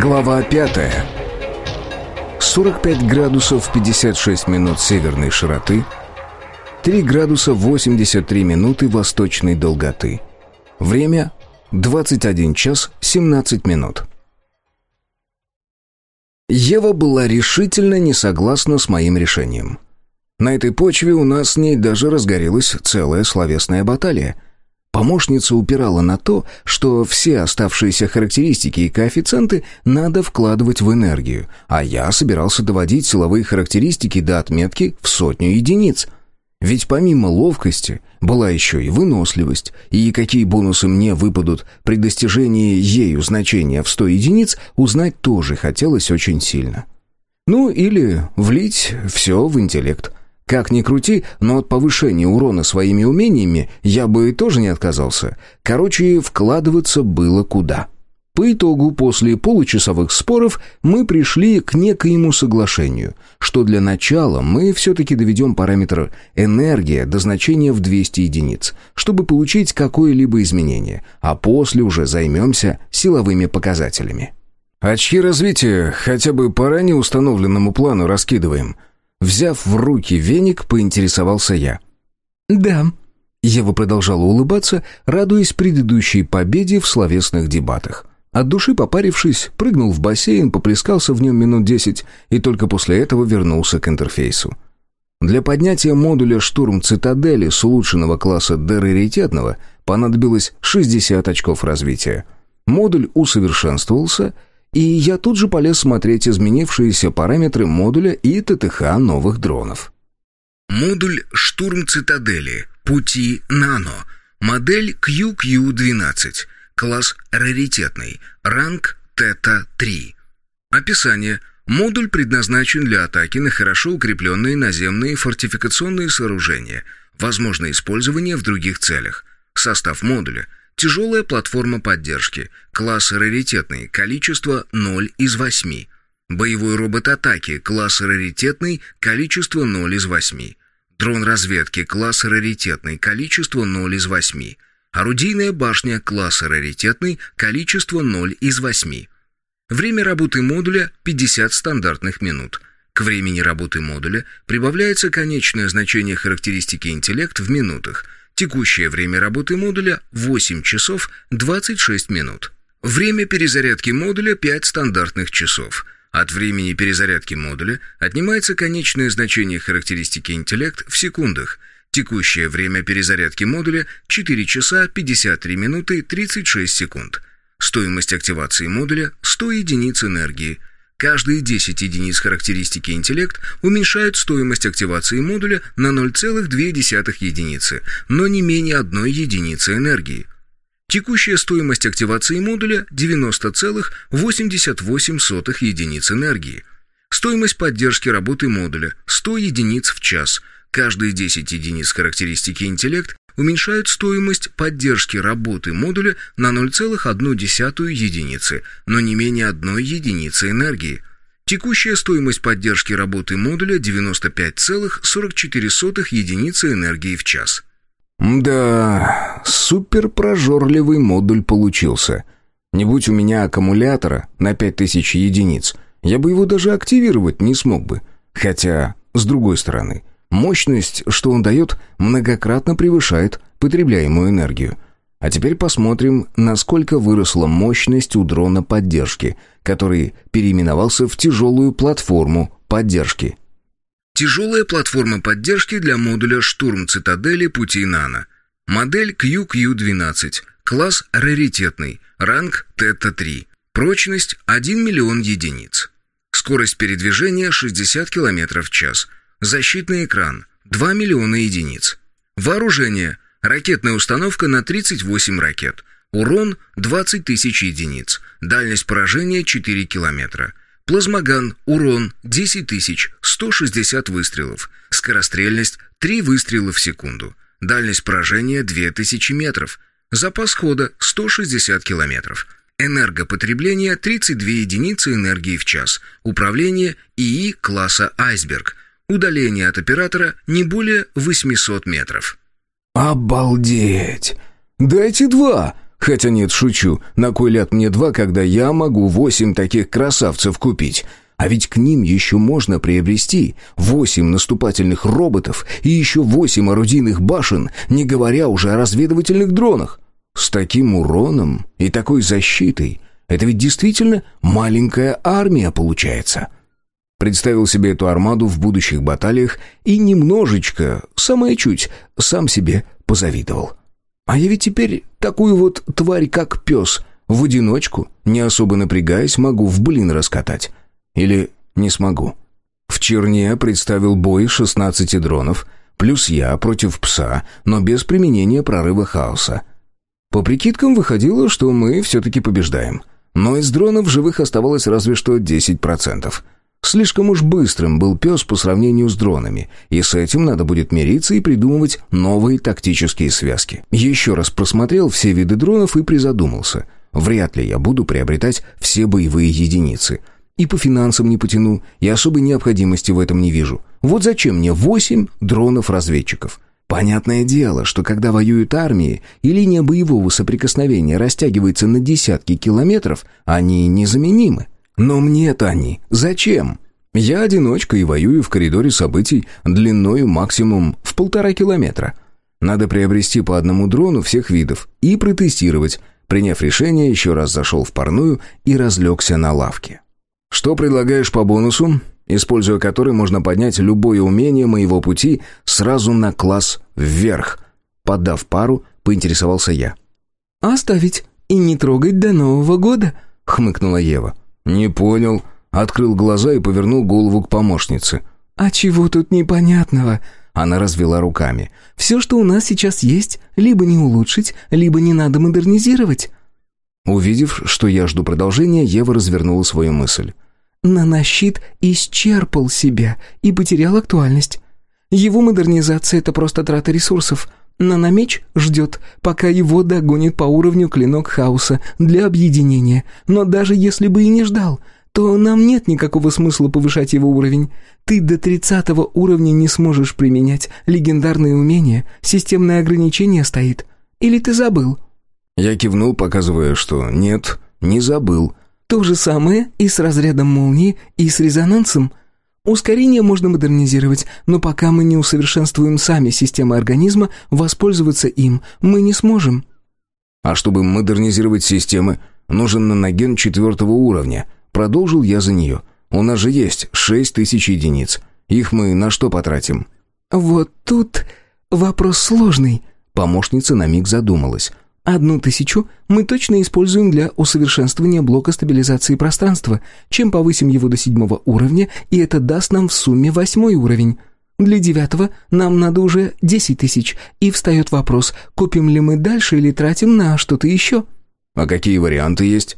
Глава 5. 45 градусов 56 минут северной широты, 3 градуса 83 минуты восточной долготы. Время 21 час 17 минут. Ева была решительно не согласна с моим решением. На этой почве у нас с ней даже разгорелась целая словесная баталия – Помощница упирала на то, что все оставшиеся характеристики и коэффициенты надо вкладывать в энергию, а я собирался доводить силовые характеристики до отметки в сотню единиц. Ведь помимо ловкости была еще и выносливость, и какие бонусы мне выпадут при достижении ею значения в 100 единиц, узнать тоже хотелось очень сильно. Ну или влить все в интеллект – как ни крути, но от повышения урона своими умениями я бы тоже не отказался. Короче, вкладываться было куда. По итогу, после получасовых споров, мы пришли к некоему соглашению, что для начала мы все-таки доведем параметр энергия до значения в 200 единиц, чтобы получить какое-либо изменение, а после уже займемся силовыми показателями. Очки развития хотя бы по ранее установленному плану раскидываем – Взяв в руки веник, поинтересовался я. «Да». Ева продолжала улыбаться, радуясь предыдущей победе в словесных дебатах. От души попарившись, прыгнул в бассейн, поплескался в нем минут десять и только после этого вернулся к интерфейсу. Для поднятия модуля «Штурм Цитадели» с улучшенного класса до раритетного понадобилось 60 очков развития. Модуль усовершенствовался — и я тут же полез смотреть изменившиеся параметры модуля и ТТХ новых дронов. Модуль «Штурм Цитадели», пути «Нано», модель QQ-12, класс «Раритетный», ранг «Тета-3». Описание – Модуль предназначен для атаки на хорошо укрепленные наземные фортификационные сооружения. Возможно использование в других целях. Состав модуля – Тяжелая платформа поддержки. Класс раритетный. Количество 0 из 8. Боевой робот атаки. Класс раритетный. Количество 0 из 8. Дрон разведки. Класс раритетный. Количество 0 из 8. Орудийная башня. Класс раритетный. Количество 0 из 8. Время работы модуля 50 стандартных минут. К времени работы модуля прибавляется конечное значение характеристики интеллект в минутах – Текущее время работы модуля 8 часов 26 минут. Время перезарядки модуля 5 стандартных часов. От времени перезарядки модуля отнимается конечное значение характеристики интеллект в секундах. Текущее время перезарядки модуля 4 часа 53 минуты 36 секунд. Стоимость активации модуля 100 единиц энергии – Каждые 10 единиц характеристики интеллект уменьшают стоимость активации модуля на 0,2 единицы, но не менее одной единицы энергии. Текущая стоимость активации модуля 90,88 единиц энергии. Стоимость поддержки работы модуля 100 единиц в час. Каждые 10 единиц характеристики интеллект уменьшают стоимость поддержки работы модуля на 0,1 единицы, но не менее одной единицы энергии. Текущая стоимость поддержки работы модуля 95,44 единицы энергии в час. Да, супер прожорливый модуль получился. Не будь у меня аккумулятора на 5000 единиц, я бы его даже активировать не смог бы. Хотя, с другой стороны, Мощность, что он дает, многократно превышает потребляемую энергию. А теперь посмотрим, насколько выросла мощность у дрона поддержки, который переименовался в тяжелую платформу поддержки. Тяжелая платформа поддержки для модуля «Штурм Цитадели пути Нано». Модель QQ-12. Класс раритетный. Ранг Тета-3. Прочность 1 миллион единиц. Скорость передвижения 60 км в час – Защитный экран. 2 миллиона единиц. Вооружение. Ракетная установка на 38 ракет. Урон 20 тысяч единиц. Дальность поражения 4 километра. Плазмоган. Урон 10 тысяч. 160 выстрелов. Скорострельность 3 выстрела в секунду. Дальность поражения 2000 метров. Запас хода 160 километров. Энергопотребление 32 единицы энергии в час. Управление ИИ класса «Айсберг». Удаление от оператора не более 800 метров. «Обалдеть! Дайте два! Хотя нет, шучу. На кой ляд мне два, когда я могу восемь таких красавцев купить? А ведь к ним еще можно приобрести восемь наступательных роботов и еще восемь орудийных башен, не говоря уже о разведывательных дронах. С таким уроном и такой защитой это ведь действительно маленькая армия получается. Представил себе эту армаду в будущих баталиях и немножечко, самое чуть, сам себе позавидовал. А я ведь теперь такую вот тварь, как пес, в одиночку, не особо напрягаясь, могу в блин раскатать. Или не смогу. В Черне представил бой 16 дронов, плюс я против пса, но без применения прорыва хаоса. По прикидкам выходило, что мы все-таки побеждаем. Но из дронов живых оставалось разве что 10%. Слишком уж быстрым был пес по сравнению с дронами, и с этим надо будет мириться и придумывать новые тактические связки. Еще раз просмотрел все виды дронов и призадумался. Вряд ли я буду приобретать все боевые единицы. И по финансам не потяну, и особой необходимости в этом не вижу. Вот зачем мне восемь дронов-разведчиков? Понятное дело, что когда воюют армии, и линия боевого соприкосновения растягивается на десятки километров, они незаменимы. Но мне-то они зачем? Я одиночка и воюю в коридоре событий длиною максимум в полтора километра. Надо приобрести по одному дрону всех видов и протестировать. Приняв решение, еще раз зашел в парную и разлегся на лавке. «Что предлагаешь по бонусу?» используя который можно поднять любое умение моего пути сразу на класс вверх. Подав пару, поинтересовался я. «Оставить и не трогать до Нового года», — хмыкнула Ева. «Не понял». Открыл глаза и повернул голову к помощнице. «А чего тут непонятного?» Она развела руками. «Все, что у нас сейчас есть, либо не улучшить, либо не надо модернизировать». Увидев, что я жду продолжения, Ева развернула свою мысль. «Нанощит исчерпал себя и потерял актуальность. Его модернизация — это просто трата ресурсов. Наномеч ждет, пока его догонит по уровню клинок хаоса для объединения. Но даже если бы и не ждал, то нам нет никакого смысла повышать его уровень. Ты до тридцатого уровня не сможешь применять легендарные умения, системное ограничение стоит. Или ты забыл?» Я кивнул, показывая, что нет, не забыл. «То же самое и с разрядом молнии, и с резонансом. Ускорение можно модернизировать, но пока мы не усовершенствуем сами системы организма, воспользоваться им мы не сможем». «А чтобы модернизировать системы, нужен наноген четвертого уровня», Продолжил я за нее. «У нас же есть шесть тысяч единиц. Их мы на что потратим?» «Вот тут вопрос сложный», — помощница на миг задумалась. «Одну тысячу мы точно используем для усовершенствования блока стабилизации пространства. Чем повысим его до седьмого уровня, и это даст нам в сумме восьмой уровень». Для девятого нам надо уже десять тысяч, и встает вопрос, купим ли мы дальше или тратим на что-то еще. А какие варианты есть?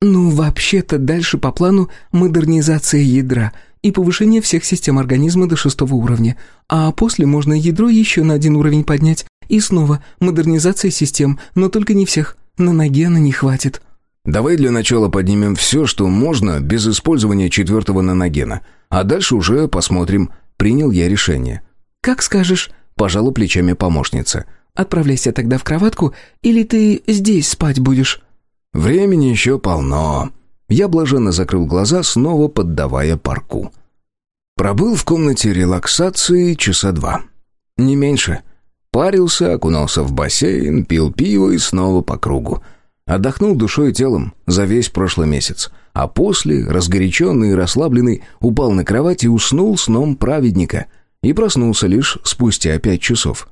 Ну, вообще-то дальше по плану модернизация ядра и повышение всех систем организма до шестого уровня, а после можно ядро еще на один уровень поднять. И снова модернизация систем, но только не всех. На ноге она не хватит. Давай для начала поднимем все, что можно, без использования четвертого наногена. А дальше уже посмотрим. Принял я решение. «Как скажешь», — пожала плечами помощница. «Отправляйся тогда в кроватку, или ты здесь спать будешь?» Времени еще полно. Я блаженно закрыл глаза, снова поддавая парку. Пробыл в комнате релаксации часа два. Не меньше. Парился, окунался в бассейн, пил пиво и снова по кругу. Отдохнул душой и телом за весь прошлый месяц. А после, разгоряченный и расслабленный, упал на кровать и уснул сном праведника. И проснулся лишь спустя пять часов.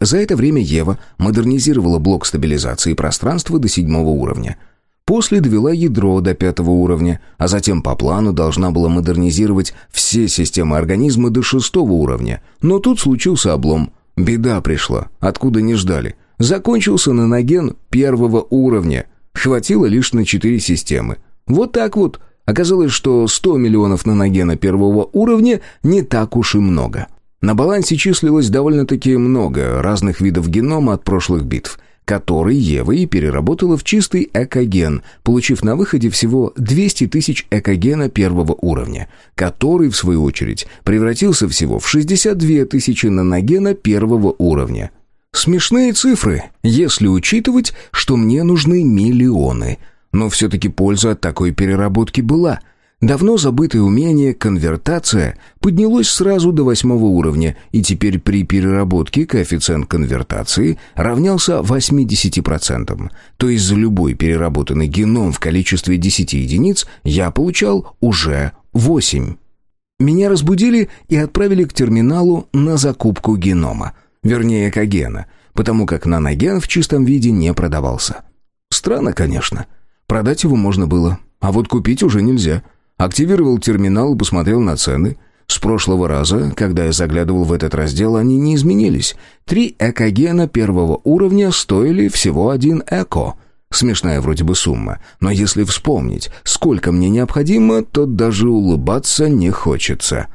За это время Ева модернизировала блок стабилизации пространства до седьмого уровня. После довела ядро до пятого уровня, а затем по плану должна была модернизировать все системы организма до шестого уровня. Но тут случился облом. Беда пришла, откуда не ждали. Закончился наноген первого уровня. Хватило лишь на четыре системы. Вот так вот. Оказалось, что 100 миллионов наногена первого уровня не так уж и много. На балансе числилось довольно-таки много разных видов генома от прошлых битв, который Ева и переработала в чистый экоген, получив на выходе всего 200 тысяч экогена первого уровня, который, в свою очередь, превратился всего в 62 тысячи наногена первого уровня. Смешные цифры, если учитывать, что мне нужны миллионы. Но все-таки польза от такой переработки была – Давно забытое умение конвертация поднялось сразу до восьмого уровня, и теперь при переработке коэффициент конвертации равнялся 80%. То есть за любой переработанный геном в количестве 10 единиц я получал уже 8. Меня разбудили и отправили к терминалу на закупку генома, вернее экогена, потому как наноген в чистом виде не продавался. Странно, конечно. Продать его можно было, а вот купить уже нельзя – Активировал терминал и посмотрел на цены. С прошлого раза, когда я заглядывал в этот раздел, они не изменились. Три экогена первого уровня стоили всего один эко. Смешная вроде бы сумма, но если вспомнить, сколько мне необходимо, то даже улыбаться не хочется.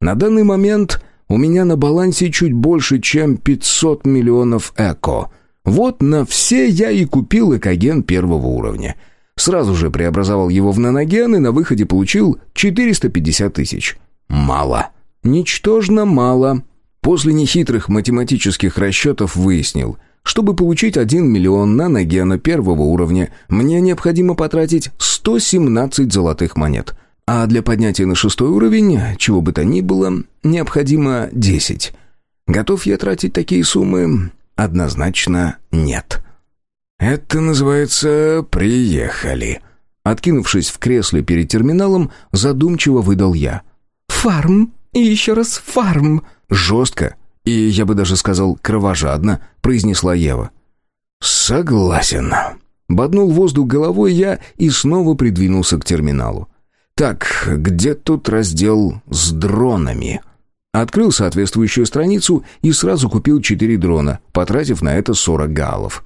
На данный момент у меня на балансе чуть больше, чем 500 миллионов эко. Вот на все я и купил экоген первого уровня — Сразу же преобразовал его в наноген и на выходе получил 450 тысяч. Мало. Ничтожно мало. После нехитрых математических расчетов выяснил, чтобы получить 1 миллион наногена первого уровня, мне необходимо потратить 117 золотых монет. А для поднятия на шестой уровень, чего бы то ни было, необходимо 10. Готов я тратить такие суммы? Однозначно нет. «Это называется «приехали». Откинувшись в кресле перед терминалом, задумчиво выдал я. «Фарм и еще раз фарм». Жестко и, я бы даже сказал, кровожадно произнесла Ева. «Согласен». Боднул воздух головой я и снова придвинулся к терминалу. «Так, где тут раздел с дронами?» Открыл соответствующую страницу и сразу купил четыре дрона, потратив на это сорок галлов.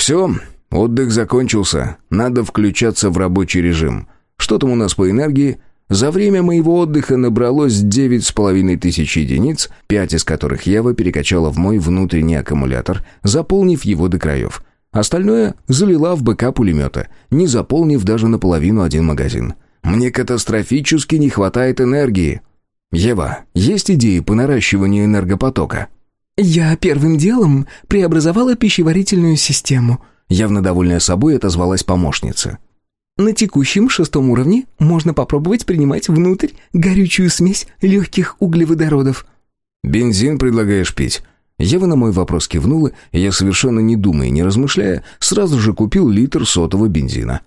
«Все, отдых закончился. Надо включаться в рабочий режим. Что там у нас по энергии?» За время моего отдыха набралось девять с половиной тысяч единиц, пять из которых Ева перекачала в мой внутренний аккумулятор, заполнив его до краев. Остальное залила в БК пулемета, не заполнив даже наполовину один магазин. Мне катастрофически не хватает энергии. Ева, есть идеи по наращиванию энергопотока? «Я первым делом преобразовала пищеварительную систему», явно довольная собой отозвалась помощница. «На текущем шестом уровне можно попробовать принимать внутрь горючую смесь легких углеводородов». «Бензин предлагаешь пить?» Ева на мой вопрос кивнула, и я, совершенно не думая и не размышляя, сразу же купил литр сотого бензина.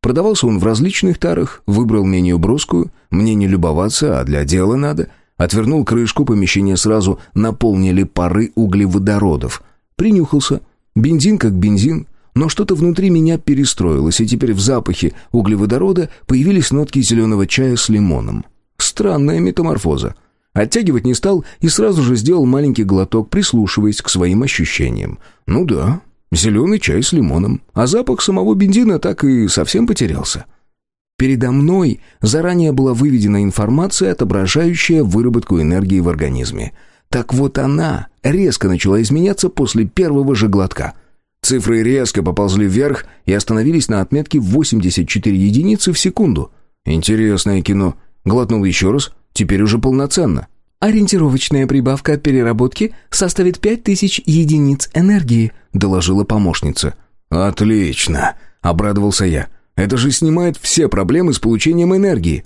Продавался он в различных тарах, выбрал менее броскую, мне не любоваться, а для дела надо, Отвернул крышку, помещение сразу наполнили пары углеводородов. Принюхался. Бензин как бензин, но что-то внутри меня перестроилось, и теперь в запахе углеводорода появились нотки зеленого чая с лимоном. Странная метаморфоза. Оттягивать не стал и сразу же сделал маленький глоток, прислушиваясь к своим ощущениям. Ну да, зеленый чай с лимоном. А запах самого бензина так и совсем потерялся. Передо мной заранее была выведена информация, отображающая выработку энергии в организме. Так вот она резко начала изменяться после первого же глотка. Цифры резко поползли вверх и остановились на отметке 84 единицы в секунду. Интересное кино. Глотнул еще раз, теперь уже полноценно. «Ориентировочная прибавка от переработки составит 5000 единиц энергии», — доложила помощница. «Отлично», — обрадовался я. Это же снимает все проблемы с получением энергии».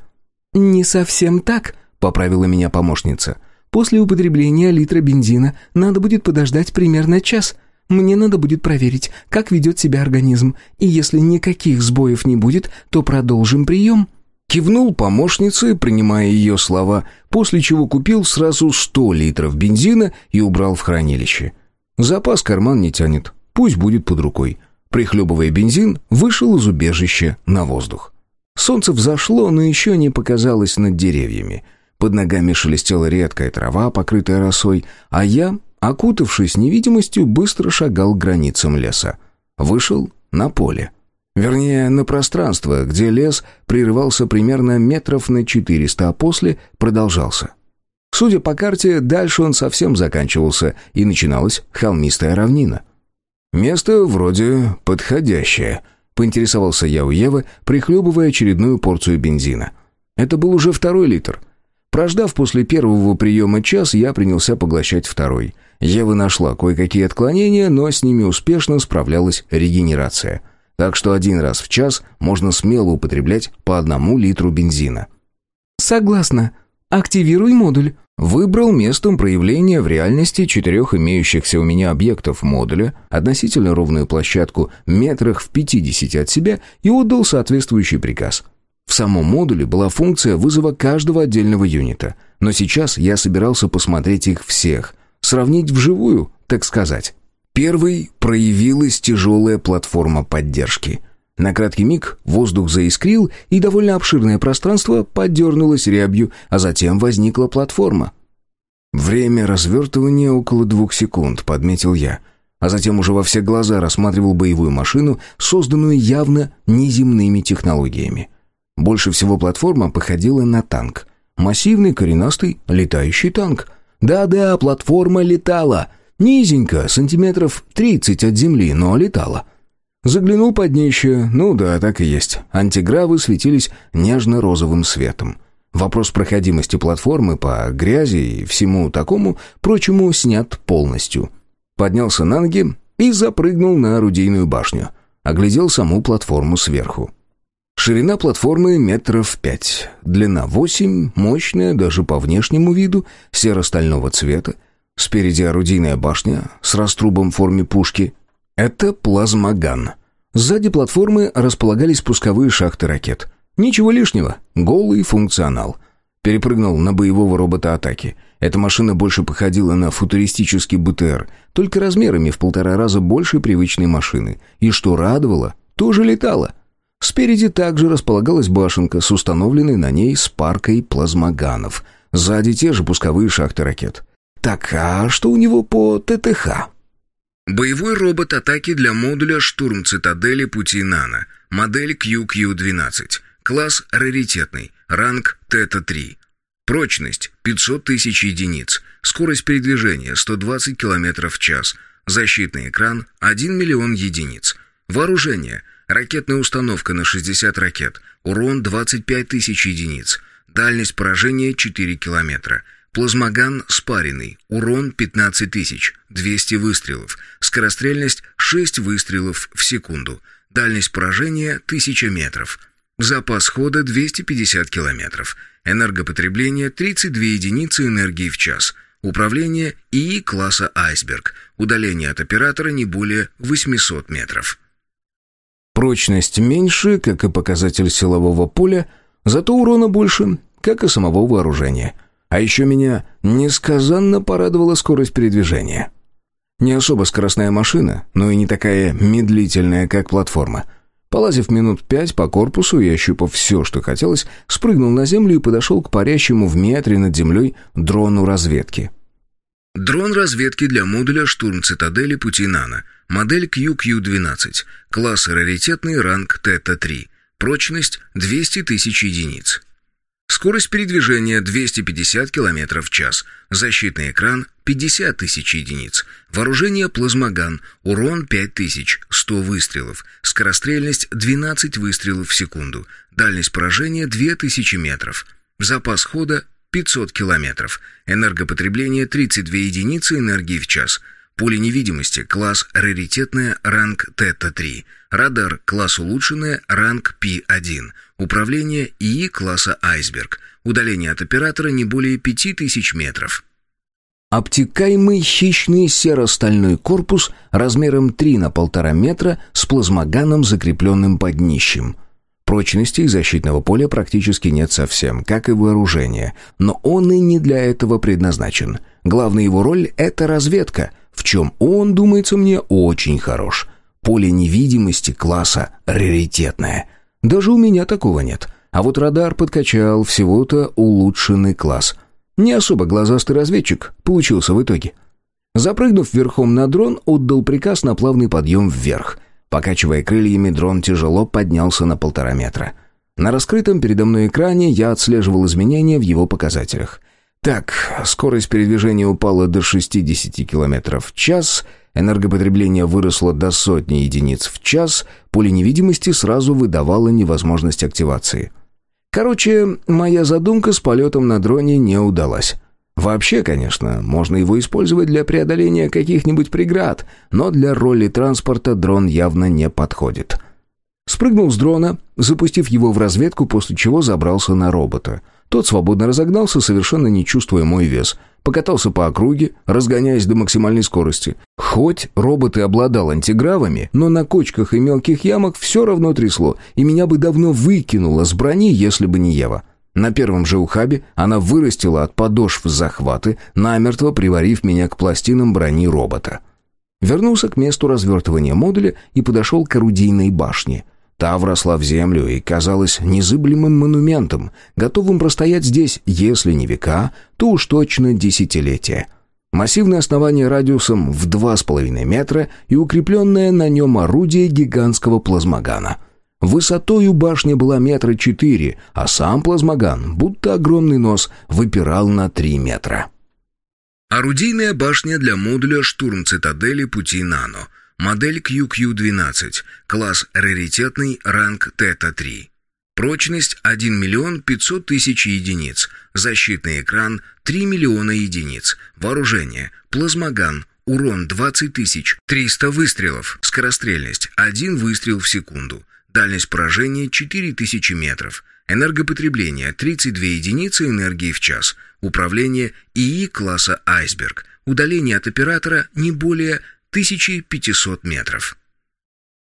«Не совсем так», — поправила меня помощница. «После употребления литра бензина надо будет подождать примерно час. Мне надо будет проверить, как ведет себя организм, и если никаких сбоев не будет, то продолжим прием». Кивнул помощнице, принимая ее слова, после чего купил сразу сто литров бензина и убрал в хранилище. Запас карман не тянет, пусть будет под рукой. Прихлебывая бензин, вышел из убежища на воздух. Солнце взошло, но еще не показалось над деревьями. Под ногами шелестела редкая трава, покрытая росой, а я, окутавшись невидимостью, быстро шагал к границам леса. Вышел на поле. Вернее, на пространство, где лес прерывался примерно метров на четыреста, а после продолжался. Судя по карте, дальше он совсем заканчивался, и начиналась холмистая равнина. «Место вроде подходящее», — поинтересовался я у Евы, прихлебывая очередную порцию бензина. Это был уже второй литр. Прождав после первого приема час, я принялся поглощать второй. Ева нашла кое-какие отклонения, но с ними успешно справлялась регенерация. Так что один раз в час можно смело употреблять по одному литру бензина. «Согласна. Активируй модуль». Выбрал местом проявления в реальности четырех имеющихся у меня объектов модуля, относительно ровную площадку метрах в 50 от себя и отдал соответствующий приказ. В самом модуле была функция вызова каждого отдельного юнита, но сейчас я собирался посмотреть их всех, сравнить вживую, так сказать. Первой проявилась тяжелая платформа поддержки – на краткий миг воздух заискрил, и довольно обширное пространство подернулось рябью, а затем возникла платформа. «Время развертывания около двух секунд», — подметил я. А затем уже во все глаза рассматривал боевую машину, созданную явно неземными технологиями. Больше всего платформа походила на танк. Массивный, коренастый, летающий танк. Да-да, платформа летала. Низенько, сантиметров тридцать от земли, но летала. Заглянул под днище. Ну да, так и есть. Антигравы светились нежно-розовым светом. Вопрос проходимости платформы по грязи и всему такому прочему снят полностью. Поднялся на ноги и запрыгнул на орудийную башню. Оглядел саму платформу сверху. Ширина платформы метров пять, длина восемь, мощная даже по внешнему виду, серо-стального цвета. Спереди орудийная башня с раструбом в форме пушки, это плазмоган. Сзади платформы располагались пусковые шахты ракет. Ничего лишнего, голый функционал. Перепрыгнул на боевого робота атаки. Эта машина больше походила на футуристический БТР, только размерами в полтора раза больше привычной машины. И что радовало, тоже летала. Спереди также располагалась башенка с установленной на ней спаркой плазмоганов. Сзади те же пусковые шахты ракет. Так, а что у него по ТТХ? Боевой робот атаки для модуля «Штурм цитадели пути Нано», модель QQ-12, класс раритетный, ранг Тета-3. Прочность 500 тысяч единиц, скорость передвижения 120 км в час, защитный экран 1 миллион единиц. Вооружение ракетная установка на 60 ракет, урон 25 тысяч единиц, дальность поражения 4 километра – Плазмоган спаренный, урон 15 тысяч, 200 выстрелов, скорострельность 6 выстрелов в секунду, дальность поражения 1000 метров, запас хода 250 километров, энергопотребление 32 единицы энергии в час, управление ИИ класса «Айсберг», удаление от оператора не более 800 метров. Прочность меньше, как и показатель силового поля, зато урона больше, как и самого вооружения – а еще меня несказанно порадовала скорость передвижения. Не особо скоростная машина, но и не такая медлительная, как платформа. Полазив минут пять по корпусу и ощупав все, что хотелось, спрыгнул на землю и подошел к парящему в метре над землей дрону разведки. Дрон разведки для модуля «Штурм цитадели пути Нано», модель QQ-12, класс раритетный, ранг Тета-3, прочность 200 тысяч единиц. Скорость передвижения 250 км в час. Защитный экран 50 тысяч единиц. Вооружение плазмоган. Урон 5000. 100 выстрелов. Скорострельность 12 выстрелов в секунду. Дальность поражения 2000 метров. Запас хода 500 километров. Энергопотребление 32 единицы энергии в час. Поле невидимости, класс раритетная, ранг Тета-3. Радар, класс улучшенная, ранг P1. Управление ИИ класса «Айсберг». Удаление от оператора не более 5000 метров. Обтекаемый хищный серо-стальной корпус размером 3 на 1,5 метра с плазмоганом, закрепленным под днищем. Прочности и защитного поля практически нет совсем, как и вооружения, но он и не для этого предназначен. Главная его роль — это разведка, в чем он, думается мне, очень хорош. Поле невидимости класса раритетное — даже у меня такого нет. А вот радар подкачал всего-то улучшенный класс. Не особо глазастый разведчик получился в итоге. Запрыгнув верхом на дрон, отдал приказ на плавный подъем вверх. Покачивая крыльями, дрон тяжело поднялся на полтора метра. На раскрытом передо мной экране я отслеживал изменения в его показателях. Так, скорость передвижения упала до 60 км в час — Энергопотребление выросло до сотни единиц в час, поле невидимости сразу выдавало невозможность активации. Короче, моя задумка с полетом на дроне не удалась. Вообще, конечно, можно его использовать для преодоления каких-нибудь преград, но для роли транспорта дрон явно не подходит. Спрыгнул с дрона, запустив его в разведку, после чего забрался на робота. Тот свободно разогнался, совершенно не чувствуя мой вес. Покатался по округе, разгоняясь до максимальной скорости. Хоть робот и обладал антигравами, но на кочках и мелких ямах все равно трясло, и меня бы давно выкинуло с брони, если бы не Ева. На первом же ухабе она вырастила от подошв захваты, намертво приварив меня к пластинам брони робота. Вернулся к месту развертывания модуля и подошел к орудийной башне. Та вросла в землю и казалась незыблемым монументом, готовым простоять здесь, если не века, то уж точно десятилетия. Массивное основание радиусом в два с половиной метра и укрепленное на нем орудие гигантского плазмогана — Высотою башня была метра четыре, а сам плазмоган, будто огромный нос, выпирал на три метра. Орудийная башня для модуля «Штурм цитадели пути Нано». Модель QQ-12. Класс раритетный, ранг Тета-3. Прочность 1 миллион 500 тысяч единиц. Защитный экран 3 миллиона единиц. Вооружение. Плазмоган. Урон 20 тысяч. 300 выстрелов. Скорострельность 1 выстрел в секунду. Дальность поражения 4000 метров. Энергопотребление 32 единицы энергии в час. Управление ИИ класса «Айсберг». Удаление от оператора не более 1500 метров.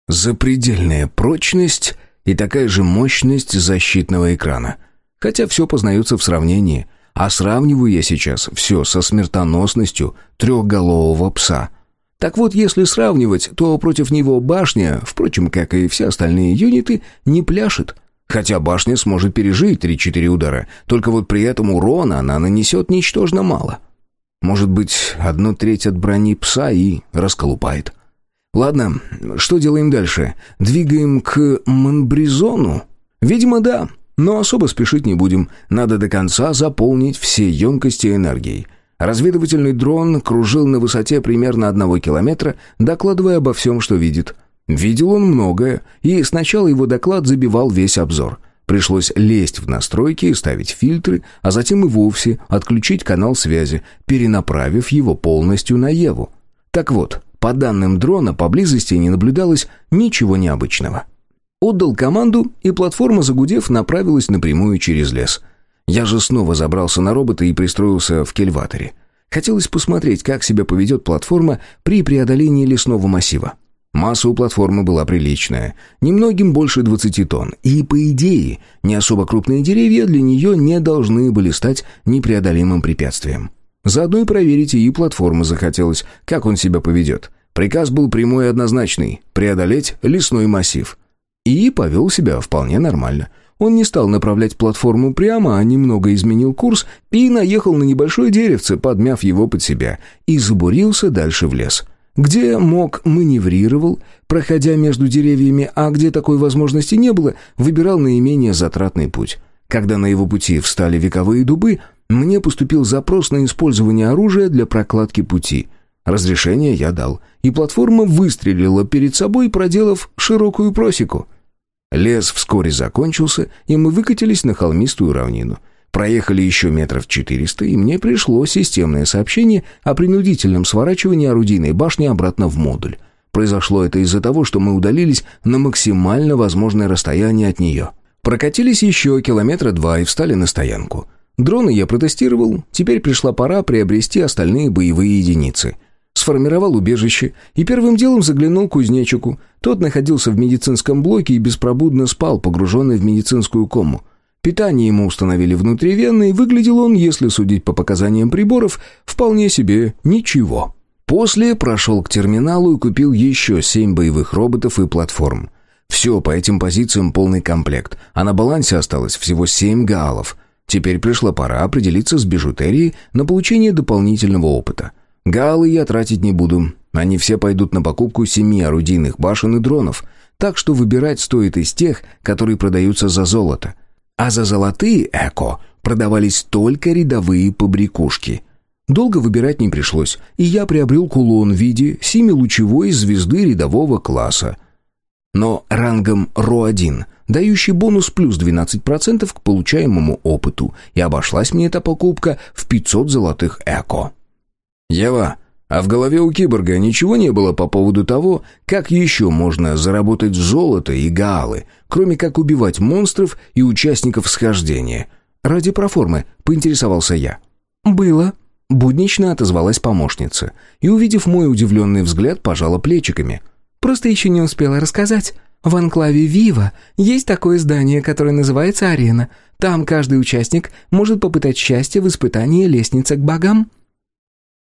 Запредельная прочность и такая же мощность защитного экрана. Хотя все познается в сравнении. А сравниваю я сейчас все со смертоносностью трехголового пса – так вот, если сравнивать, то против него башня, впрочем, как и все остальные юниты, не пляшет. Хотя башня сможет пережить 3-4 удара, только вот при этом урона она нанесет ничтожно мало. Может быть, одну треть от брони пса и расколупает. Ладно, что делаем дальше? Двигаем к Монбризону? Видимо, да, но особо спешить не будем. Надо до конца заполнить все емкости энергией. Разведывательный дрон кружил на высоте примерно одного километра, докладывая обо всем, что видит. Видел он многое, и сначала его доклад забивал весь обзор. Пришлось лезть в настройки и ставить фильтры, а затем и вовсе отключить канал связи, перенаправив его полностью на Еву. Так вот, по данным дрона, поблизости не наблюдалось ничего необычного. Отдал команду, и платформа, загудев, направилась напрямую через лес – я же снова забрался на робота и пристроился в кельваторе. Хотелось посмотреть, как себя поведет платформа при преодолении лесного массива. Масса у платформы была приличная, немногим больше 20 тонн, и, по идее, не особо крупные деревья для нее не должны были стать непреодолимым препятствием. Заодно и проверить и платформы захотелось, как он себя поведет. Приказ был прямой и однозначный – преодолеть лесной массив. И повел себя вполне нормально – он не стал направлять платформу прямо, а немного изменил курс и наехал на небольшое деревце, подмяв его под себя, и забурился дальше в лес. Где мог, маневрировал, проходя между деревьями, а где такой возможности не было, выбирал наименее затратный путь. Когда на его пути встали вековые дубы, мне поступил запрос на использование оружия для прокладки пути. Разрешение я дал, и платформа выстрелила перед собой, проделав широкую просеку. Лес вскоре закончился, и мы выкатились на холмистую равнину. Проехали еще метров четыреста, и мне пришло системное сообщение о принудительном сворачивании орудийной башни обратно в модуль. Произошло это из-за того, что мы удалились на максимально возможное расстояние от нее. Прокатились еще километра два и встали на стоянку. Дроны я протестировал, теперь пришла пора приобрести остальные боевые единицы — сформировал убежище и первым делом заглянул к кузнечику. Тот находился в медицинском блоке и беспробудно спал, погруженный в медицинскую кому. Питание ему установили внутривенно, и выглядел он, если судить по показаниям приборов, вполне себе ничего. После прошел к терминалу и купил еще семь боевых роботов и платформ. Все по этим позициям полный комплект, а на балансе осталось всего семь гаалов. Теперь пришла пора определиться с бижутерией на получение дополнительного опыта – Галы я тратить не буду. Они все пойдут на покупку семи орудийных башен и дронов. Так что выбирать стоит из тех, которые продаются за золото. А за золотые эко продавались только рядовые побрякушки. Долго выбирать не пришлось, и я приобрел кулон в виде семилучевой звезды рядового класса. Но рангом РО-1 дающий бонус плюс 12% к получаемому опыту, и обошлась мне эта покупка в 500 золотых эко. «Ева, а в голове у киборга ничего не было по поводу того, как еще можно заработать золото и гаалы, кроме как убивать монстров и участников схождения?» Ради проформы поинтересовался я. «Было», — буднично отозвалась помощница, и, увидев мой удивленный взгляд, пожала плечиками. «Просто еще не успела рассказать». В анклаве Вива есть такое здание, которое называется Арена. Там каждый участник может попытать счастье в испытании лестницы к богам.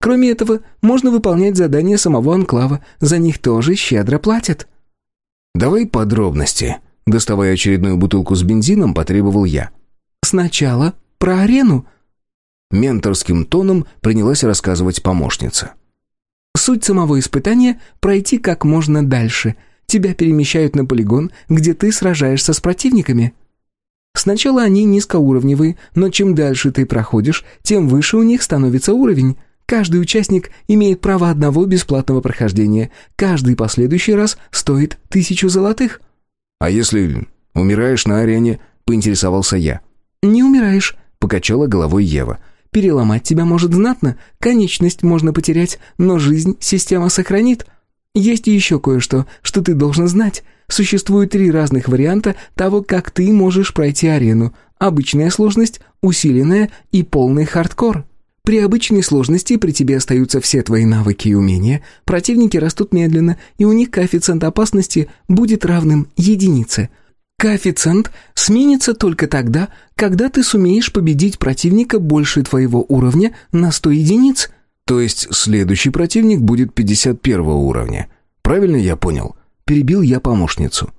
Кроме этого, можно выполнять задания самого анклава. За них тоже щедро платят. «Давай подробности», — доставая очередную бутылку с бензином, потребовал я. «Сначала про арену», — менторским тоном принялась рассказывать помощница. «Суть самого испытания — пройти как можно дальше — Тебя перемещают на полигон, где ты сражаешься с противниками. Сначала они низкоуровневые, но чем дальше ты проходишь, тем выше у них становится уровень. Каждый участник имеет право одного бесплатного прохождения. Каждый последующий раз стоит тысячу золотых. «А если умираешь на арене?» — поинтересовался я. «Не умираешь», — покачала головой Ева. «Переломать тебя может знатно, конечность можно потерять, но жизнь система сохранит». Есть еще кое-что, что ты должен знать. Существует три разных варианта того, как ты можешь пройти арену. Обычная сложность, усиленная и полный хардкор. При обычной сложности при тебе остаются все твои навыки и умения, противники растут медленно, и у них коэффициент опасности будет равным единице. Коэффициент сменится только тогда, когда ты сумеешь победить противника больше твоего уровня на 100 единиц – то есть следующий противник будет 51 уровня. Правильно я понял? Перебил я помощницу.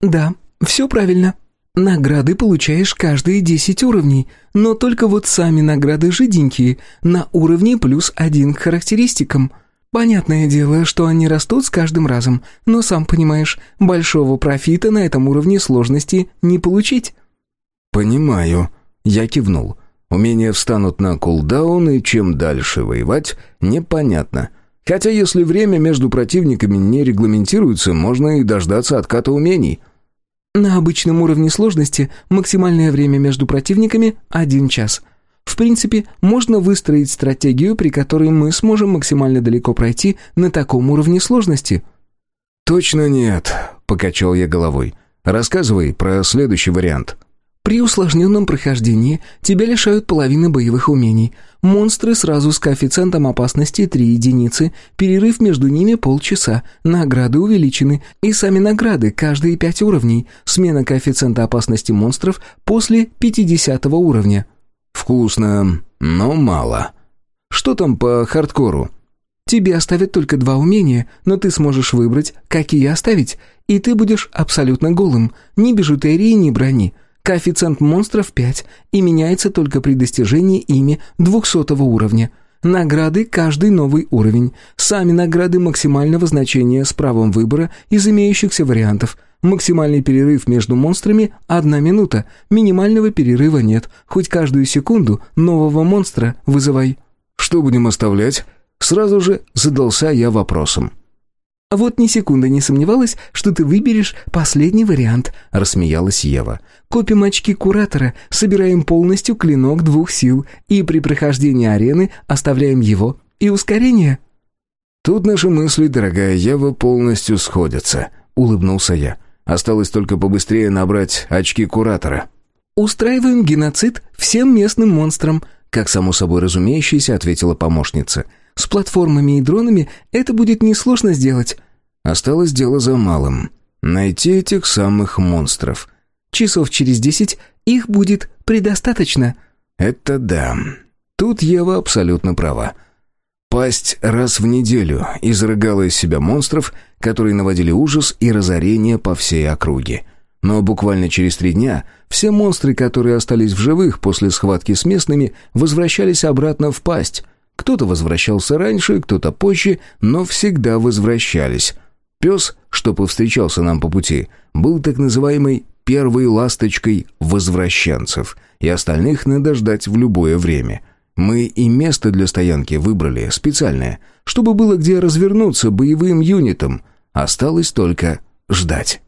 Да, все правильно. Награды получаешь каждые 10 уровней, но только вот сами награды жиденькие, на уровне плюс один к характеристикам. Понятное дело, что они растут с каждым разом, но сам понимаешь, большого профита на этом уровне сложности не получить. Понимаю. Я кивнул. Умения встанут на кулдаун, и чем дальше воевать, непонятно. Хотя если время между противниками не регламентируется, можно и дождаться отката умений. На обычном уровне сложности максимальное время между противниками – один час. В принципе, можно выстроить стратегию, при которой мы сможем максимально далеко пройти на таком уровне сложности. «Точно нет», – покачал я головой. «Рассказывай про следующий вариант». При усложненном прохождении тебя лишают половины боевых умений. Монстры сразу с коэффициентом опасности 3 единицы, перерыв между ними полчаса, награды увеличены, и сами награды каждые 5 уровней, смена коэффициента опасности монстров после 50 уровня. Вкусно, но мало. Что там по хардкору? Тебе оставят только два умения, но ты сможешь выбрать, какие оставить, и ты будешь абсолютно голым, ни бижутерии, ни брони. Коэффициент монстров 5 и меняется только при достижении ими 200 уровня. Награды – каждый новый уровень. Сами награды максимального значения с правом выбора из имеющихся вариантов. Максимальный перерыв между монстрами – одна минута. Минимального перерыва нет. Хоть каждую секунду нового монстра вызывай. «Что будем оставлять?» Сразу же задался я вопросом. А «Вот ни секунды не сомневалась, что ты выберешь последний вариант», — рассмеялась Ева. «Копим очки Куратора, собираем полностью клинок двух сил, и при прохождении арены оставляем его и ускорение». «Тут наши мысли, дорогая Ева, полностью сходятся», — улыбнулся я. «Осталось только побыстрее набрать очки Куратора». «Устраиваем геноцид всем местным монстрам», — как само собой разумеющееся ответила помощница. «С платформами и дронами это будет несложно сделать. Осталось дело за малым. Найти этих самых монстров. Часов через десять их будет предостаточно. Это да. Тут Ева абсолютно права. Пасть раз в неделю изрыгала из себя монстров, которые наводили ужас и разорение по всей округе. Но буквально через три дня все монстры, которые остались в живых после схватки с местными, возвращались обратно в пасть. Кто-то возвращался раньше, кто-то позже, но всегда возвращались. Пес, что повстречался нам по пути, был так называемой первой ласточкой возвращенцев, и остальных надо ждать в любое время. Мы и место для стоянки выбрали специальное, чтобы было где развернуться боевым юнитом. Осталось только ждать.